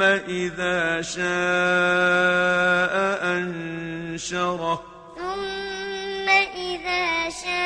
ثم إذا شاء أنشره. ثم إذا شاء